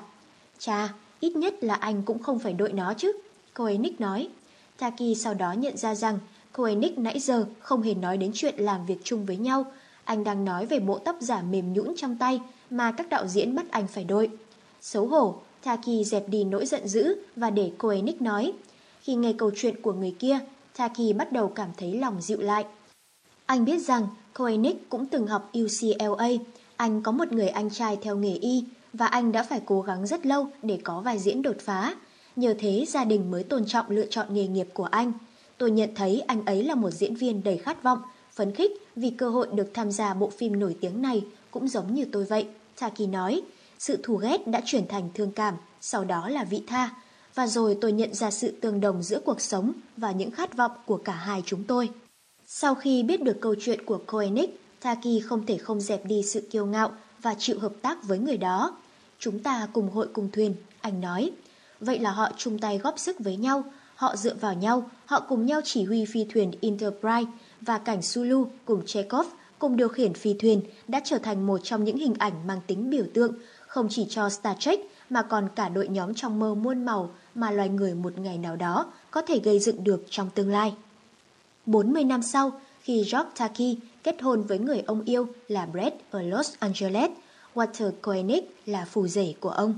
Chà, ít nhất là anh cũng không phải đội nó chứ. Koenig nói. Taki sau đó nhận ra rằng Koenig nãy giờ không hề nói đến chuyện làm việc chung với nhau. Anh đang nói về bộ tóc giả mềm nhũn trong tay mà các đạo diễn bắt anh phải đội. Xấu hổ, Taki dẹp đi nỗi giận dữ và để Koenig nói. Khi nghe câu chuyện của người kia, Taki bắt đầu cảm thấy lòng dịu lại. Anh biết rằng Koenig cũng từng học UCLA. Anh có một người anh trai theo nghề y và anh đã phải cố gắng rất lâu để có vai diễn đột phá. Nhờ thế gia đình mới tôn trọng lựa chọn nghề nghiệp của anh. Tôi nhận thấy anh ấy là một diễn viên đầy khát vọng, phấn khích vì cơ hội được tham gia bộ phim nổi tiếng này cũng giống như tôi vậy. Taki nói, sự thù ghét đã chuyển thành thương cảm, sau đó là vị tha. Và rồi tôi nhận ra sự tương đồng giữa cuộc sống và những khát vọng của cả hai chúng tôi. Sau khi biết được câu chuyện của Koenig, Taki không thể không dẹp đi sự kiêu ngạo và chịu hợp tác với người đó. Chúng ta cùng hội cùng thuyền, anh nói. Vậy là họ chung tay góp sức với nhau, họ dựa vào nhau, họ cùng nhau chỉ huy phi thuyền Enterprise và cảnh Sulu cùng Chekhov cùng điều khiển phi thuyền đã trở thành một trong những hình ảnh mang tính biểu tượng không chỉ cho Star Trek mà còn cả đội nhóm trong mơ muôn màu mà loài người một ngày nào đó có thể gây dựng được trong tương lai. 40 năm sau, khi George Takei kết hôn với người ông yêu là Brett ở Los Angeles, Walter Koenig là phù rể của ông.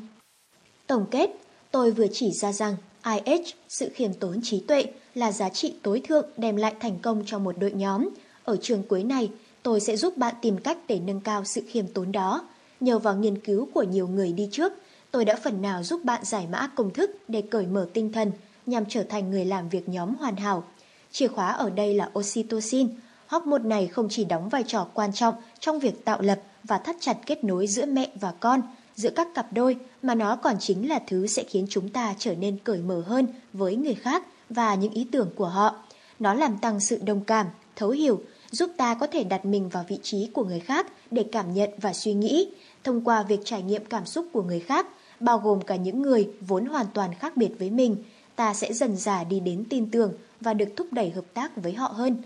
Tổng kết, tôi vừa chỉ ra rằng IH, sự khiêm tốn trí tuệ, là giá trị tối thượng đem lại thành công cho một đội nhóm. Ở trường cuối này, tôi sẽ giúp bạn tìm cách để nâng cao sự khiêm tốn đó. Nhờ vào nghiên cứu của nhiều người đi trước, tôi đã phần nào giúp bạn giải mã công thức để cởi mở tinh thần nhằm trở thành người làm việc nhóm hoàn hảo. Chìa khóa ở đây là oxytocin. Hormone này không chỉ đóng vai trò quan trọng trong việc tạo lập và thắt chặt kết nối giữa mẹ và con, giữa các cặp đôi, mà nó còn chính là thứ sẽ khiến chúng ta trở nên cởi mở hơn với người khác và những ý tưởng của họ. Nó làm tăng sự đồng cảm, thấu hiểu, giúp ta có thể đặt mình vào vị trí của người khác để cảm nhận và suy nghĩ, thông qua việc trải nghiệm cảm xúc của người khác, bao gồm cả những người vốn hoàn toàn khác biệt với mình, ta sẽ dần dà đi đến tin tưởng và được thúc đẩy hợp tác với họ hơn.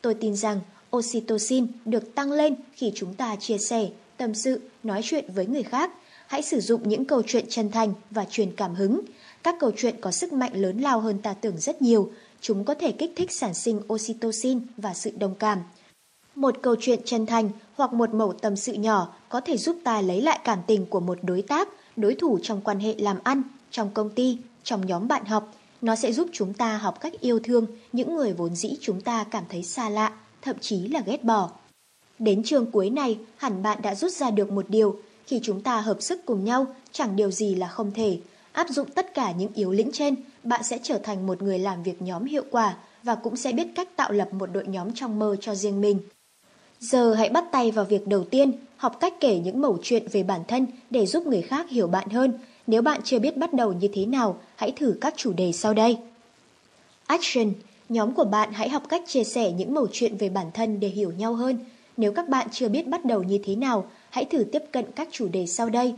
Tôi tin rằng oxytocin được tăng lên khi chúng ta chia sẻ, tâm sự, nói chuyện với người khác. Hãy sử dụng những câu chuyện chân thành và truyền cảm hứng. Các câu chuyện có sức mạnh lớn lao hơn ta tưởng rất nhiều. Chúng có thể kích thích sản sinh oxytocin và sự đồng cảm. Một câu chuyện chân thành hoặc một mẩu tâm sự nhỏ có thể giúp ta lấy lại cảm tình của một đối tác, đối thủ trong quan hệ làm ăn, trong công ty, trong nhóm bạn học. Nó sẽ giúp chúng ta học cách yêu thương những người vốn dĩ chúng ta cảm thấy xa lạ, thậm chí là ghét bỏ. Đến trường cuối này, hẳn bạn đã rút ra được một điều, khi chúng ta hợp sức cùng nhau, chẳng điều gì là không thể. Áp dụng tất cả những yếu lĩnh trên, bạn sẽ trở thành một người làm việc nhóm hiệu quả và cũng sẽ biết cách tạo lập một đội nhóm trong mơ cho riêng mình. Giờ hãy bắt tay vào việc đầu tiên, học cách kể những mẩu chuyện về bản thân để giúp người khác hiểu bạn hơn. Nếu bạn chưa biết bắt đầu như thế nào, hãy thử các chủ đề sau đây. Action Nhóm của bạn hãy học cách chia sẻ những mẩu chuyện về bản thân để hiểu nhau hơn. Nếu các bạn chưa biết bắt đầu như thế nào, hãy thử tiếp cận các chủ đề sau đây.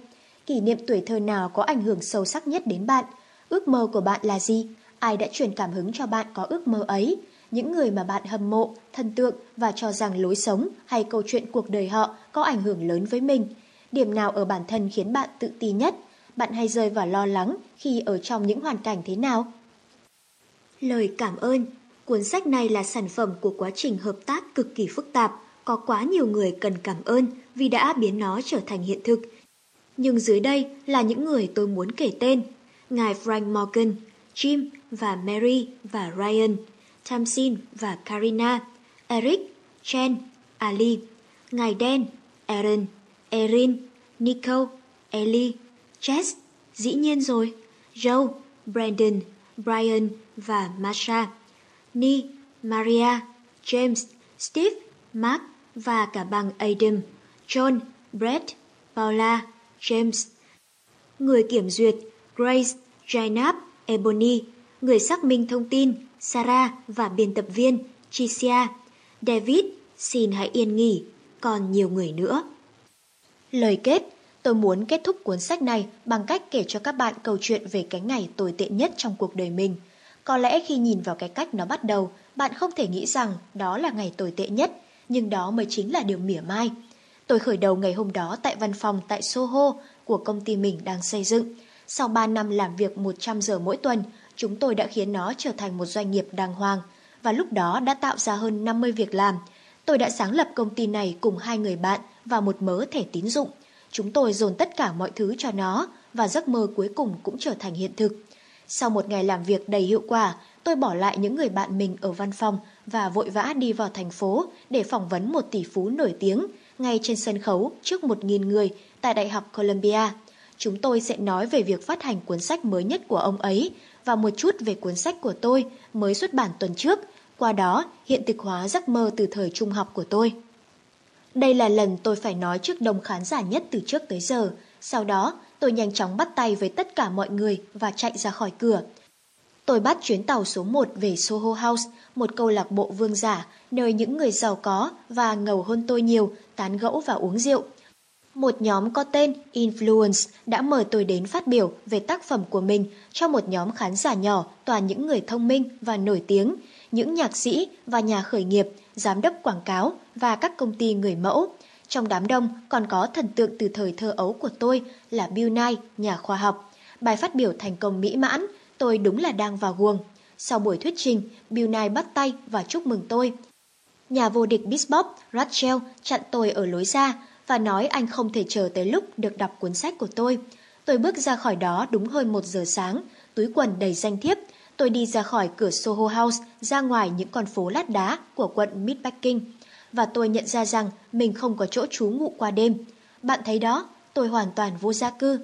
Kỷ niệm tuổi thơ nào có ảnh hưởng sâu sắc nhất đến bạn? Ước mơ của bạn là gì? Ai đã truyền cảm hứng cho bạn có ước mơ ấy? những người mà bạn hâm mộ, thần tượng và cho rằng lối sống hay câu chuyện cuộc đời họ có ảnh hưởng lớn với mình. Điểm nào ở bản thân khiến bạn tự ti nhất? Bạn hay rơi vào lo lắng khi ở trong những hoàn cảnh thế nào? Lời cảm ơn Cuốn sách này là sản phẩm của quá trình hợp tác cực kỳ phức tạp, có quá nhiều người cần cảm ơn vì đã biến nó trở thành hiện thực. Nhưng dưới đây là những người tôi muốn kể tên. Ngài Frank Morgan, Jim và Mary và Ryan, Tamsin và Karina, Eric, Chen, Ali, Ngài Dan, Aaron, Erin, Nico, Ellie, Jess, dĩ nhiên rồi, Joe, Brandon, Brian và Masha. Ni, Maria, James, Steve, Mark và cả bằng Adam, John, Brett, Paula, James. Người kiểm duyệt Grace, Jainab, Ebony, người xác minh thông tin Sarah và biên tập viên Tricia, David, xin hãy yên nghỉ, còn nhiều người nữa. Lời kết, tôi muốn kết thúc cuốn sách này bằng cách kể cho các bạn câu chuyện về cái ngày tồi tệ nhất trong cuộc đời mình – có lẽ khi nhìn vào cái cách nó bắt đầu, bạn không thể nghĩ rằng đó là ngày tồi tệ nhất, nhưng đó mới chính là điều mỉa mai. Tôi khởi đầu ngày hôm đó tại văn phòng tại Soho của công ty mình đang xây dựng. Sau 3 năm làm việc 100 giờ mỗi tuần, chúng tôi đã khiến nó trở thành một doanh nghiệp đàng hoàng và lúc đó đã tạo ra hơn 50 việc làm. Tôi đã sáng lập công ty này cùng hai người bạn và một mớ thẻ tín dụng. Chúng tôi dồn tất cả mọi thứ cho nó và giấc mơ cuối cùng cũng trở thành hiện thực. Sau một ngày làm việc đầy hiệu quả, tôi bỏ lại những người bạn mình ở văn phòng và vội vã đi vào thành phố để phỏng vấn một tỷ phú nổi tiếng ngay trên sân khấu trước 1.000 người tại Đại học Columbia. Chúng tôi sẽ nói về việc phát hành cuốn sách mới nhất của ông ấy và một chút về cuốn sách của tôi mới xuất bản tuần trước, qua đó hiện thực hóa giấc mơ từ thời trung học của tôi. Đây là lần tôi phải nói trước đông khán giả nhất từ trước tới giờ. Sau đó, tôi nhanh chóng bắt tay với tất cả mọi người và chạy ra khỏi cửa. Tôi bắt chuyến tàu số 1 về Soho House, một câu lạc bộ vương giả, nơi những người giàu có và ngầu hơn tôi nhiều, tán gẫu và uống rượu. Một nhóm có tên Influence đã mời tôi đến phát biểu về tác phẩm của mình cho một nhóm khán giả nhỏ toàn những người thông minh và nổi tiếng, những nhạc sĩ và nhà khởi nghiệp, giám đốc quảng cáo và các công ty người mẫu. Trong đám đông còn có thần tượng từ thời thơ ấu của tôi là Bill Nye, nhà khoa học. Bài phát biểu thành công mỹ mãn, tôi đúng là đang vào guồng. Sau buổi thuyết trình, Bill Nye bắt tay và chúc mừng tôi. Nhà vô địch Bisbop, Rachel chặn tôi ở lối ra và nói anh không thể chờ tới lúc được đọc cuốn sách của tôi. Tôi bước ra khỏi đó đúng hơn một giờ sáng, túi quần đầy danh thiếp. Tôi đi ra khỏi cửa Soho House, ra ngoài những con phố lát đá của quận Midpacking. và tôi nhận ra rằng mình không có chỗ trú ngụ qua đêm. Bạn thấy đó, tôi hoàn toàn vô gia cư.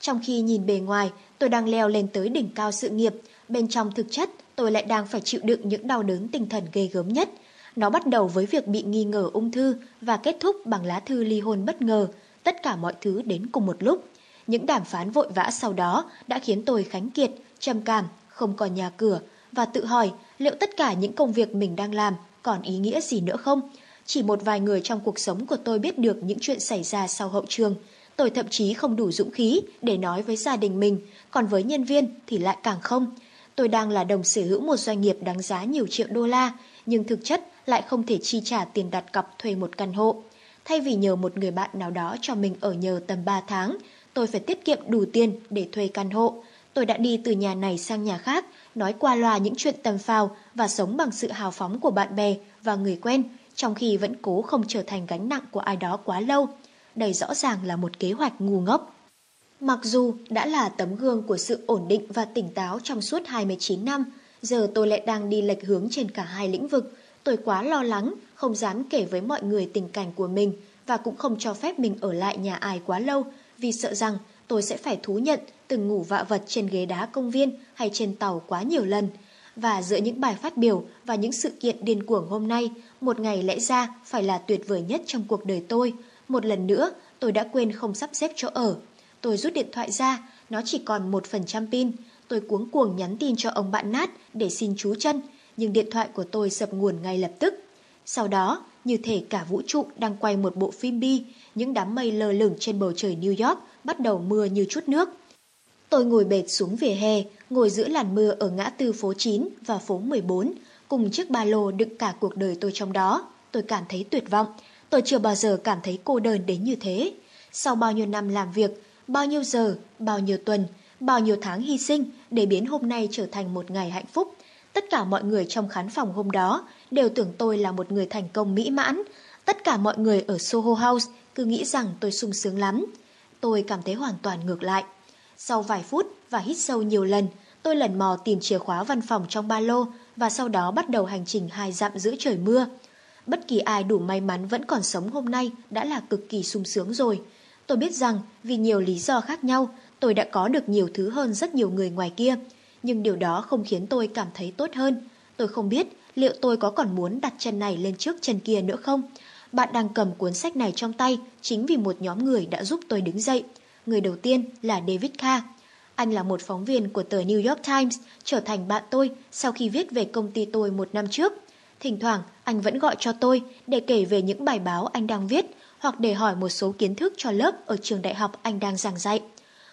Trong khi nhìn bề ngoài, tôi đang leo lên tới đỉnh cao sự nghiệp, bên trong thực chất tôi lại đang phải chịu đựng những đau đớn tinh thần ghê gớm nhất. Nó bắt đầu với việc bị nghi ngờ ung thư và kết thúc bằng lá thư ly hôn bất ngờ, tất cả mọi thứ đến cùng một lúc. Những đàm phán vội vã sau đó đã khiến tôi khánh kiệt, trầm cảm, không còn nhà cửa và tự hỏi liệu tất cả những công việc mình đang làm còn ý nghĩa gì nữa không? Chỉ một vài người trong cuộc sống của tôi biết được những chuyện xảy ra sau hậu trường. Tôi thậm chí không đủ dũng khí để nói với gia đình mình, còn với nhân viên thì lại càng không. Tôi đang là đồng sở hữu một doanh nghiệp đáng giá nhiều triệu đô la, nhưng thực chất lại không thể chi trả tiền đặt cọc thuê một căn hộ. Thay vì nhờ một người bạn nào đó cho mình ở nhờ tầm 3 tháng, tôi phải tiết kiệm đủ tiền để thuê căn hộ. Tôi đã đi từ nhà này sang nhà khác, nói qua loa những chuyện tầm phào và sống bằng sự hào phóng của bạn bè và người quen, trong khi vẫn cố không trở thành gánh nặng của ai đó quá lâu. Đây rõ ràng là một kế hoạch ngu ngốc. Mặc dù đã là tấm gương của sự ổn định và tỉnh táo trong suốt 29 năm, giờ tôi lại đang đi lệch hướng trên cả hai lĩnh vực. Tôi quá lo lắng, không dám kể với mọi người tình cảnh của mình và cũng không cho phép mình ở lại nhà ai quá lâu vì sợ rằng tôi sẽ phải thú nhận từng ngủ vạ vật trên ghế đá công viên hay trên tàu quá nhiều lần. Và giữa những bài phát biểu và những sự kiện điên cuồng hôm nay, một ngày lẽ ra phải là tuyệt vời nhất trong cuộc đời tôi. Một lần nữa, tôi đã quên không sắp xếp chỗ ở. Tôi rút điện thoại ra, nó chỉ còn một phần trăm pin. Tôi cuống cuồng nhắn tin cho ông bạn nát để xin chú chân, nhưng điện thoại của tôi sập nguồn ngay lập tức. Sau đó, như thể cả vũ trụ đang quay một bộ phim bi, những đám mây lơ lửng trên bầu trời New York bắt đầu mưa như chút nước. Tôi ngồi bệt xuống vỉa hè, ngồi giữa làn mưa ở ngã tư phố 9 và phố 14, cùng chiếc ba lô đựng cả cuộc đời tôi trong đó. Tôi cảm thấy tuyệt vọng. Tôi chưa bao giờ cảm thấy cô đơn đến như thế. Sau bao nhiêu năm làm việc, bao nhiêu giờ, bao nhiêu tuần, bao nhiêu tháng hy sinh để biến hôm nay trở thành một ngày hạnh phúc, tất cả mọi người trong khán phòng hôm đó đều tưởng tôi là một người thành công mỹ mãn. Tất cả mọi người ở Soho House cứ nghĩ rằng tôi sung sướng lắm. Tôi cảm thấy hoàn toàn ngược lại. Sau vài phút và hít sâu nhiều lần, tôi lần mò tìm chìa khóa văn phòng trong ba lô và sau đó bắt đầu hành trình hai dặm giữa trời mưa. Bất kỳ ai đủ may mắn vẫn còn sống hôm nay đã là cực kỳ sung sướng rồi. Tôi biết rằng vì nhiều lý do khác nhau, tôi đã có được nhiều thứ hơn rất nhiều người ngoài kia. Nhưng điều đó không khiến tôi cảm thấy tốt hơn. Tôi không biết liệu tôi có còn muốn đặt chân này lên trước chân kia nữa không. Bạn đang cầm cuốn sách này trong tay chính vì một nhóm người đã giúp tôi đứng dậy. Người đầu tiên là David Kha. Anh là một phóng viên của tờ New York Times, trở thành bạn tôi sau khi viết về công ty tôi một năm trước. Thỉnh thoảng, anh vẫn gọi cho tôi để kể về những bài báo anh đang viết hoặc để hỏi một số kiến thức cho lớp ở trường đại học anh đang giảng dạy.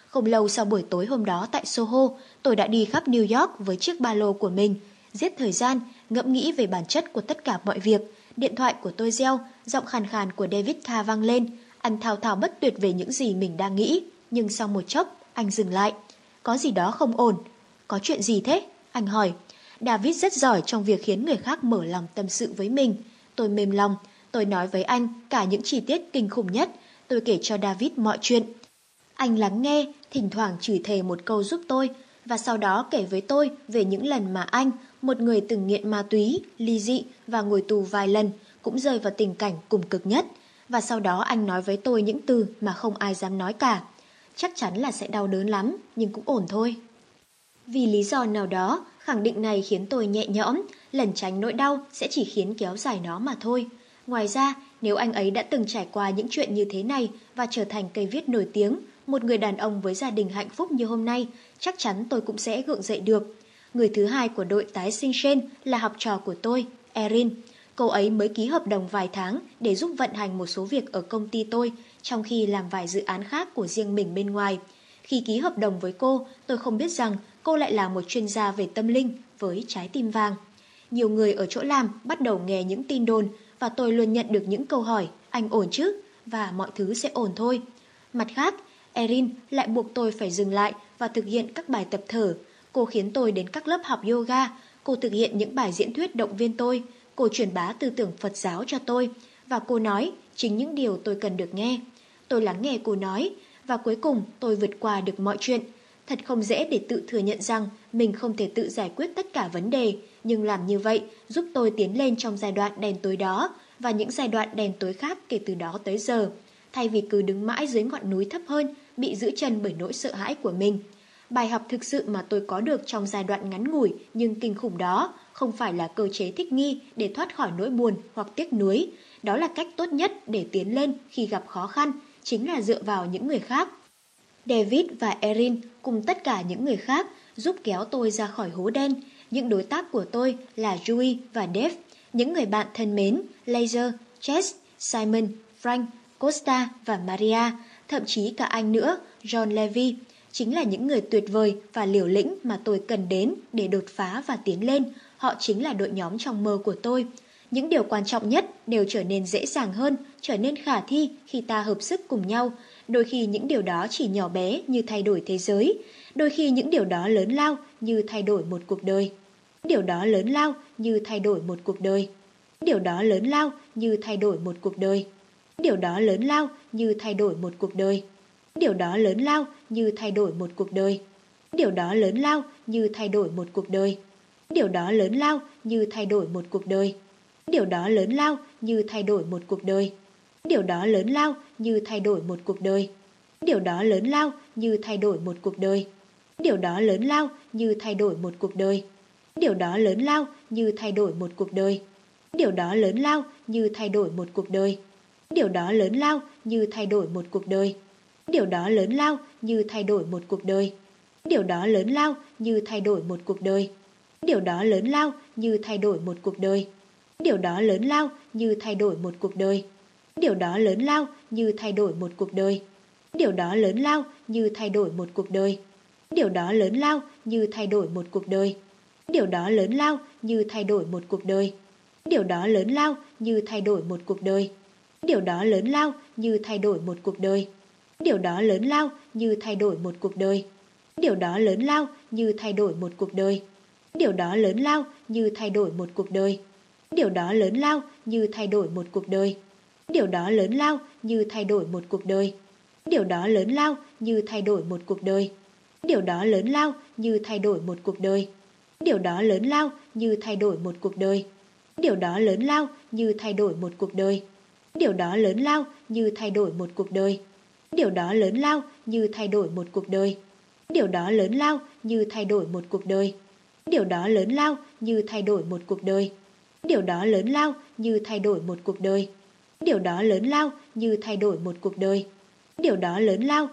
Không lâu sau buổi tối hôm đó tại Soho, tôi đã đi khắp New York với chiếc ba lô của mình, giết thời gian, ngẫm nghĩ về bản chất của tất cả mọi việc. Điện thoại của tôi reo, giọng khàn khàn của David Kha vang lên. Anh thao thao bất tuyệt về những gì mình đang nghĩ, nhưng sau một chốc, anh dừng lại. Có gì đó không ổn. Có chuyện gì thế? Anh hỏi. David rất giỏi trong việc khiến người khác mở lòng tâm sự với mình. Tôi mềm lòng, tôi nói với anh cả những chi tiết kinh khủng nhất. Tôi kể cho David mọi chuyện. Anh lắng nghe, thỉnh thoảng chửi thề một câu giúp tôi, và sau đó kể với tôi về những lần mà anh, một người từng nghiện ma túy, ly dị và ngồi tù vài lần, cũng rơi vào tình cảnh cùng cực nhất. Và sau đó anh nói với tôi những từ mà không ai dám nói cả. Chắc chắn là sẽ đau đớn lắm, nhưng cũng ổn thôi. Vì lý do nào đó, khẳng định này khiến tôi nhẹ nhõm, lần tránh nỗi đau sẽ chỉ khiến kéo dài nó mà thôi. Ngoài ra, nếu anh ấy đã từng trải qua những chuyện như thế này và trở thành cây viết nổi tiếng, một người đàn ông với gia đình hạnh phúc như hôm nay, chắc chắn tôi cũng sẽ gượng dậy được. Người thứ hai của đội tái sinh trên là học trò của tôi, Erin. Cô ấy mới ký hợp đồng vài tháng để giúp vận hành một số việc ở công ty tôi, trong khi làm vài dự án khác của riêng mình bên ngoài. Khi ký hợp đồng với cô, tôi không biết rằng cô lại là một chuyên gia về tâm linh với trái tim vàng. Nhiều người ở chỗ làm bắt đầu nghe những tin đồn và tôi luôn nhận được những câu hỏi anh ổn chứ? Và mọi thứ sẽ ổn thôi. Mặt khác, Erin lại buộc tôi phải dừng lại và thực hiện các bài tập thở. Cô khiến tôi đến các lớp học yoga. Cô thực hiện những bài diễn thuyết động viên tôi. Cô truyền bá tư tưởng Phật giáo cho tôi. Và cô nói chính những điều tôi cần được nghe. Tôi lắng nghe cô nói. Và cuối cùng tôi vượt qua được mọi chuyện. Thật không dễ để tự thừa nhận rằng mình không thể tự giải quyết tất cả vấn đề. Nhưng làm như vậy giúp tôi tiến lên trong giai đoạn đèn tối đó và những giai đoạn đèn tối khác kể từ đó tới giờ. Thay vì cứ đứng mãi dưới ngọn núi thấp hơn bị giữ chân bởi nỗi sợ hãi của mình. Bài học thực sự mà tôi có được trong giai đoạn ngắn ngủi nhưng kinh khủng đó không phải là cơ chế thích nghi để thoát khỏi nỗi buồn hoặc tiếc nuối. Đó là cách tốt nhất để tiến lên khi gặp khó khăn, chính là dựa vào những người khác. David và Erin cùng tất cả những người khác giúp kéo tôi ra khỏi hố đen. Những đối tác của tôi là Joey và Dave, những người bạn thân mến, Laser, Chess, Simon, Frank, Costa và Maria thậm chí cả anh nữa, John Levy, chính là những người tuyệt vời và liều lĩnh mà tôi cần đến để đột phá và tiến lên. Họ chính là đội nhóm trong mơ của tôi. Những điều quan trọng nhất đều trở nên dễ dàng hơn, trở nên khả thi khi ta hợp sức cùng nhau. Đôi khi những điều đó chỉ nhỏ bé như thay đổi thế giới, đôi khi những điều đó lớn lao như thay đổi một cuộc đời. Điều đó lớn lao như thay đổi một cuộc đời. Điều đó lớn lao như thay đổi một cuộc đời. Điều đó lớn lao như thay đổi một cuộc đời. Điều đó lớn lao như thay đổi một cuộc đời. Điều đó lớn lao như thay đổi một cuộc đời. Điều đó lớn lao như thay đổi một cuộc đời. Điều đó lớn lao như thay đổi một cuộc đời. Điều đó lớn lao như thay đổi một cuộc đời. Điều đó lớn lao như thay đổi một cuộc đời. Điều đó lớn lao như thay đổi một cuộc đời. Điều đó lớn lao như thay đổi một cuộc đời. Điều đó lớn lao như thay đổi một cuộc đời. Điều đó lớn lao như thay đổi một cuộc đời. Điều đó lớn lao như thay đổi một cuộc đời. Điều đó lớn lao như thay đổi một cuộc đời. Điều đó lớn lao như thay đổi một cuộc đời. Điều đó lớn lao như thay đổi một cuộc đời. Điều đó lớn lao như thay đổi một cuộc đời. Điều đó lớn lao như thay đổi một cuộc đời. Điều đó lớn lao như thay đổi một cuộc đời. Điều đó lớn lao như thay đổi một cuộc đời. Điều đó lớn lao như thay đổi một cuộc đời. Điều đó lớn lao như thay đổi một cuộc đời. Điều đó lớn lao như thay đổi một cuộc đời. Điều đó lớn lao như thay đổi một cuộc đời. Điều đó lớn lao như thay đổi một cuộc đời. Điều đó lớn lao như thay đổi một cuộc đời. Điều đó lớn lao như thay đổi một cuộc đời. Điều đó lớn lao như thay đổi một cuộc đời. Điều đó lớn lao như thay đổi một cuộc đời. Điều đó lớn lao như thay đổi một cuộc đời. Điều đó lớn lao như thay đổi một cuộc đời. Điều đó lớn lao như thay đổi một cuộc đời. Điều đó lớn lao như thay đổi một cuộc đời. Điều đó lớn lao như thay đổi một cuộc đời. Điều đó lớn lao như thay đổi một cuộc đời. Điều đó lớn lao như thay đổi một cuộc đời. Điều đó lớn lao như thay đổi một cuộc đời. Điều đó lớn lao